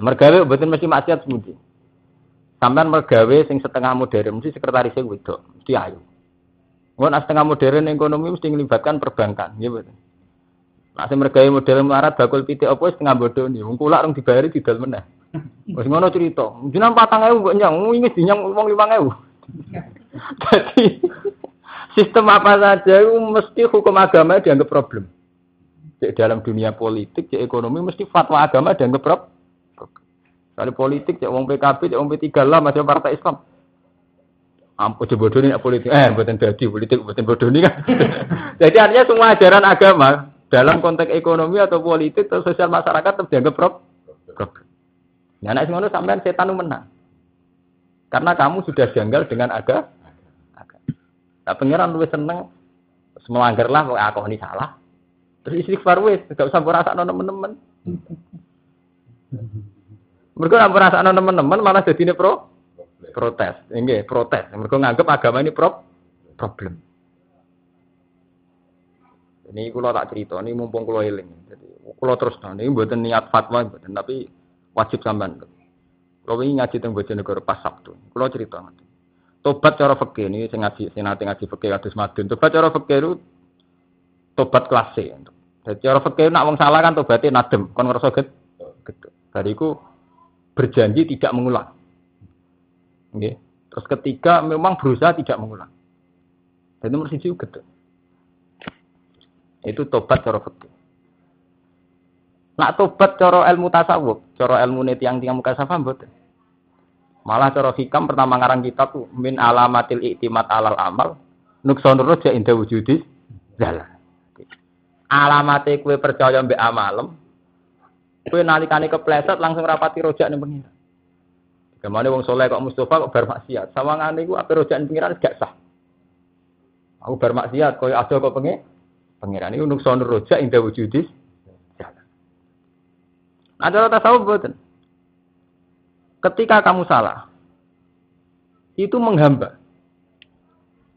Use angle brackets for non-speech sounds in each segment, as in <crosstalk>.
Mergawe mboten mesti maksiat semudi. Sampean mergawe sing setengah modern mesti sekretaris sing wedok, mesti ayu. Ngon setengah modern ekonomi mesti ngelibatkan perbankan, nggih betul. Nah, sing mergawe model marat bakul pitik apa setengah bodoh nih. Wong kula rong dibayari didol meneh. <laughs> Wis ngono cerita. Jenengan 4000 kok nyang, wingi dinyang wong 5000. Jadi <laughs> sistem apa saja itu mesti hukum agama dianggap problem. Di dalam dunia politik, di ekonomi mesti fatwa agama dianggap problem. Kali politik, cek wong PKB, cek wong P3 lah, macam partai Islam. Ampun aja bodoh ini politik. Eh, buatan dadi politik, buatan bodoh ini kan. <laughs> Jadi artinya semua ajaran agama dalam konteks ekonomi atau politik atau sosial masyarakat tetap dianggap problem. Nah, nek ngono sampean setan menang. Karena kamu sudah janggal dengan aga. aga. Nah, pangeran luwih seneng melanggar lah kok aku ini salah. Terus istighfar wis, gak usah merasa teman-teman. Mereka nggak merasa teman-teman malah jadi ini pro protes, ini protes. Mereka nganggap agama ini pro problem. Ini kalau tak cerita, ini mumpung kalau healing. Jadi kalau terus, nah, ini buatan niat fatwa, buatan, tapi wajib sampean. Kalau ini ngaji tentang Bojonegoro pas Sabtu, kalau cerita nanti. Tobat cara fakir ini saya ngaji, saya nanti ngaji fakir kados madun. Tobat cara fakir itu tobat kelas C. Jadi cara fakir nak wong salah kan tobatnya nadem, kon ngerasa get. Gitu. Dariku berjanji tidak mengulang. Oke. Terus ketiga memang berusaha tidak mengulang. Dan nomor siji gitu. Itu tobat cara fakir. Nak tobat cara ilmu tasawuf, cara ilmu tiang-tiang muka safa mboten. Malah cara hikam pertama ngarang kitab tuh min alamatil iktimat alal amal nukson roja indah wujudi jalan. Alamate kue percaya mbek amalem, kue nalikane kepleset langsung rapati rojak ning pengiran. Ke mana wong soleh kok Mustafa kok bar maksiat. Sawangane iku ape rojak ning pengiran gak sah. Aku bar maksiat koyo ada kok pengen pengiran iku nukson roja indah wujudi ada tasawuf boten. Ketika kamu salah, itu menghamba.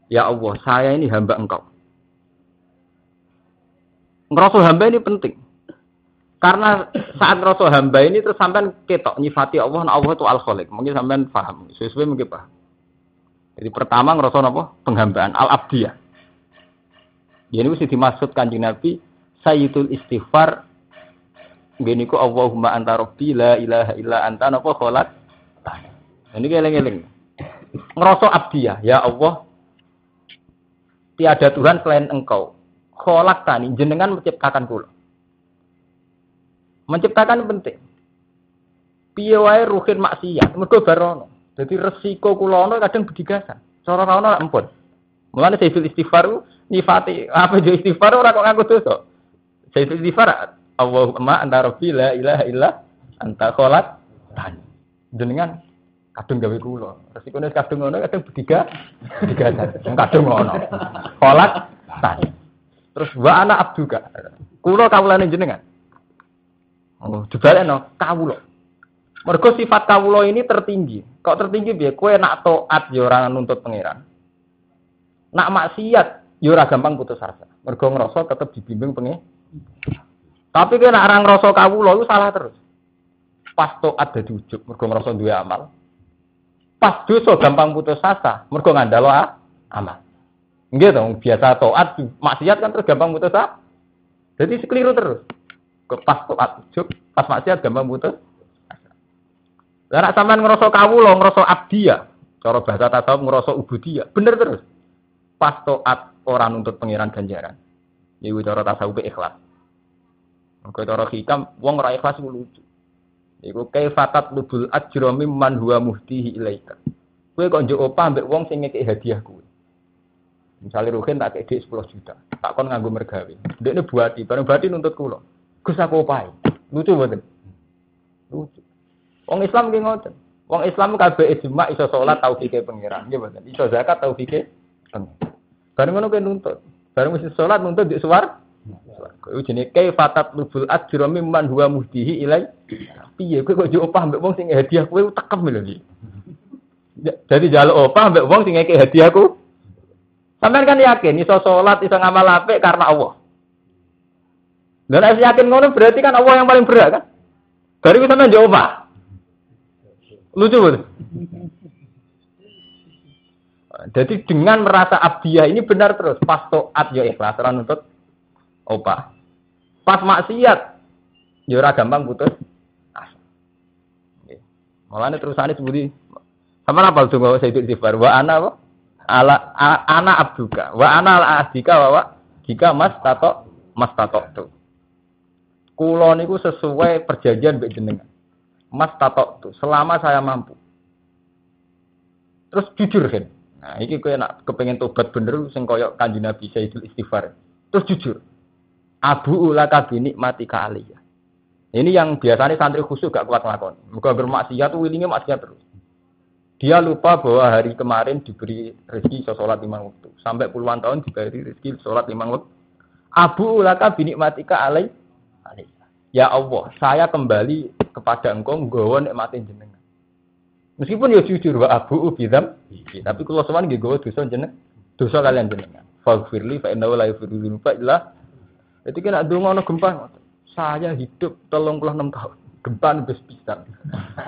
Ya Allah, saya ini hamba engkau. Ngerasa hamba ini penting. Karena saat ngerasa hamba ini terus sampean ketok nyifati Allah, nah Allah itu al-khaliq. Mungkin sampean paham, sesuai mungkin paham. Jadi pertama ngerasa apa? Penghambaan, al-abdiyah. Ini mesti dimaksud kanjeng Nabi, Sayyidul istighfar Gini ku Allahumma anta rabbi la ilaha illa anta napa kholat. Ini keling-eling. Ngerasa abdiyah, ya Allah. Tiada Tuhan selain engkau. Kholak tani, jenengan menciptakan kula. Menciptakan penting. Piye wae ruhin maksiat, mergo barono. Jadi resiko kula ono kadang bedigasan. Cara ra ono ampun. Mulane saya istighfar nifati apa jo istighfar ora kok ngaku dosa. Saya istighfar Allahumma anta rabbi la ilaha illa anta kholat tan. Jenengan kadung gawe kula. Resikone kadung ngono kadung bediga bediga tan. Kadung ngono. Kholat tan. Terus wa ana abduka. Kula kawulane jenengan. Oh, dibalekno kawula. Mergo sifat kawula ini tertinggi. Kok tertinggi piye? Kowe nak taat ya ora nuntut pangeran. Nak maksiat ya ora gampang putus asa. Mergo ngrasa tetep dibimbing pengen. Tapi kena orang ngerasa kawula salah terus. Pas ada di ujub, mergo ngerasa duwe amal. Pas dosa gampang putus asa, mergo ngandalo amal. Nggih dong, biasa taat maksiat kan terus gampang putus asa. Jadi sekeliru terus. Ke pas ujub, pas maksiat gampang putus Lah nek sampean ngrasa kawula, ngrasa abdi ya, cara bahasa tasawuf ngrasa ubudiyah, bener terus. Pas taat orang nuntut pangeran ganjaran. Iku cara tasawuf ikhlas. Mergo cara hikam wong ora ikhlas lucu. Iku kaifatat lubul ajra mimman huwa muhtihi ilaika. Kowe kok njuk opah mbek wong sing ngekek hadiah kowe. Misalnya Ruhin tak kek 10 juta, tak kon nganggo mergawe. Dekne buati, bareng buati nuntut kula. Gus aku. Lucu mboten? Lucu. Wong Islam ki ngoten. Wong Islam kabeh ijma iso salat taufike pangeran, nggih mboten. Iso zakat taufike pangeran. Bareng ngono nuntut. Bareng mesti salat nuntut di suar Kowe jenenge kaifatat lubul ajra mimman huwa muhdihi ilai. Piye kowe kok yo opah mbek wong sing hadiah kowe tekem lho iki. Jadi jaluk opah mbek wong sing ngeke hadiahku. Sampeyan kan yakin iso salat, iso ngamal apik karena Allah. Dan nek yakin ngono berarti kan Allah yang paling berat kan? Dari kita yo opah. Lucu betul. Jadi dengan merasa abdiyah ini benar terus. Pas toat ya ikhlas ora nuntut opah. Pas maksiat ya gampang putus. Nggih. Mulane terusane sebuti sama apa tuh bahwa saya itu istighfar wa ana apa? Ala ana abduka wa ana ala adika wa, wa jika mas tato mas tato tuh. Kulo niku sesuai perjanjian mbek jenengan. Mas tato tuh selama saya mampu. Terus jujur kan. Nah, ini kowe nak kepengen tobat bener sing koyok kanjeng Nabi Sayyidul Istighfar. Terus jujur. Abu ulaka bini mati aliyah. Ini yang biasanya santri khusus gak kuat ngelakon. Muka bermaksiat tuh wilingnya maksiat terus. Dia lupa bahwa hari kemarin diberi rezeki sholat lima waktu. Sampai puluhan tahun diberi rezeki sholat lima waktu. Abu ulaka bini mati aliyah. Ya Allah, saya kembali kepada engkau nggawa mati jenengan. Meskipun ya jujur wa abu bidam, tapi kalau sowan nggih gawa dosa jeneng, dosa kalian jenengan. Faghfirli fa innahu la yaghfiru dzunuba illa. Jadi kena donga ono gempa. Saya hidup 36 tahun. Gempa wis pisan.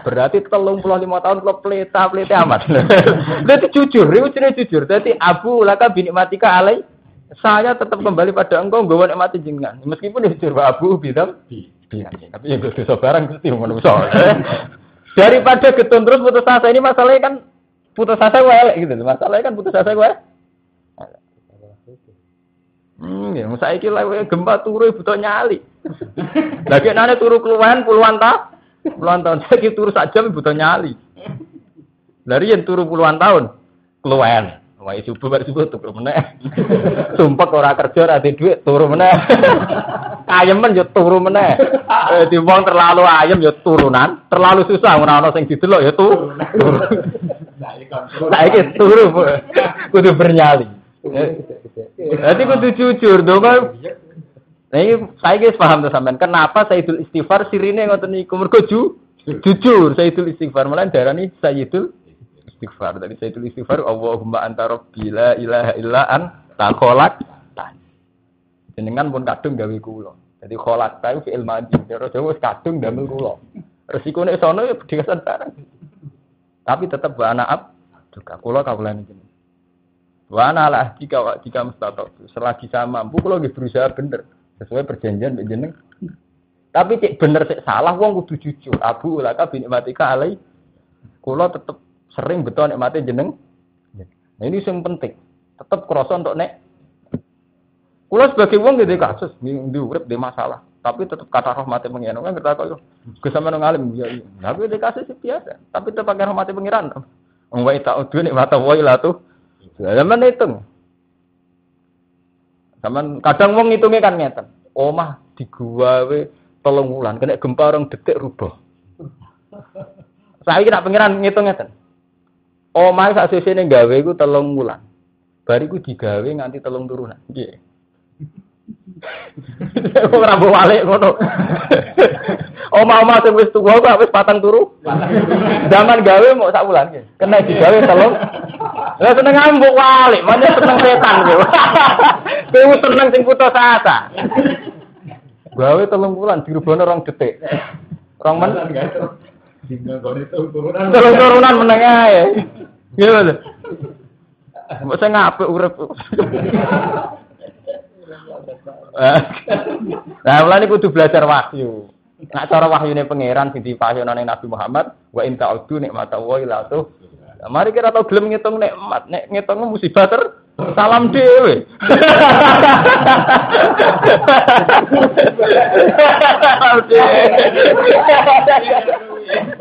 Berarti 35 tahun kalau pleta pleta amat. <laughs> Berarti jujur, itu jujur. Jadi abu laka binikmatika alai saya tetap kembali pada engkau gawa nikmati jenengan. Meskipun ya jujur wa abu bidam. Tapi ya dosa barang mesti manusa. <laughs> Daripada getun terus putus asa ini masalahnya kan putus asa gue gitu. Masalahnya kan putus asa gue. Hmm, ya, saya kira gempa turu butuh nyali. <laughs> Lagi nane turu keluhan puluhan tahun, puluhan tahun. Saya turu saja butuh nyali. Dari yang turu puluhan tahun, keluhan. Wah, subuh bar subuh turu meneh. <laughs> Sumpah ora kerja ora duit turu meneh. <laughs> Ayemen yo turu meneh. <laughs> Eh di wong terlalu ayem yo turunan, terlalu susah ora ana sing didelok yo turu. Saiki turu kudu bernyali. Berarti kudu jujur dong. Nah ini saya guys paham tuh sampean. Kenapa Sayyidul Istighfar sirine ngoten niku mergo ju, jujur Sayyidul Istighfar malah darani Sayyidul istighfar. Dari saya tulis istighfar, Allahumma anta rabbi la ilaha illa an takolak Jenengan pun kadung gawe kula. Jadi kolak tahu fi'il madhi. Cara Jawa kadung damel kula. Resikone sono ya berdasar barang. Tapi tetap wa ab juga kula kawulane jenengan. Wa ana ala jika jika mustatok. Selagi saya mampu kula nggih berusaha bener sesuai perjanjian mbek jeneng. Tapi cek bener cek salah wong kudu jujur. Abu ulaka bin matika alai. Kula tetep sering betul mati jeneng. Nah ini yang penting. Tetap kroso untuk nek. Kulo sebagai wong gitu kasus di urip di masalah. Tapi tetap kata rahmati pengiran kan kita kok kesama nang alim ya. Tapi di kasus biasa. Tapi tetap pakai rahmati pengiran. Wong wae tak udu nek mata wae lah tuh. Zaman hitung. Zaman kadang wong ngitungnya kan ngeten. Omah di gua we wulan kena gempa orang detik rubah. Saya kira pengiran ngitung ngeten. Omahe sak sesene gawe iku telung wulan. Bariku digawe nganti telung turunan. Nggih. <laughs> Ora mbok walik ngono. <laughs> Oma-oma sing wis tuwa kok wis patang turu. <laughs> Zaman gawe mau sak wulan nggih. Kena digawe telung. Lah seneng ambuk walik, mana seneng setan kowe. Kowe seneng sing putus asa. Gawe telung wulan dirubahno rong detik. Rong men. Telung turunan meneng ae. Gimana? Mbok sing ngapik urip. Nah, mulane kudu belajar wahyu. Nak cara wahyune pangeran sing dipahyone Nabi Muhammad, wa in ta'udu nikmata wa ila tuh. Mari kita tahu gelem ngitung nikmat, nek ngitung musibah ter salam dhewe. <laughs>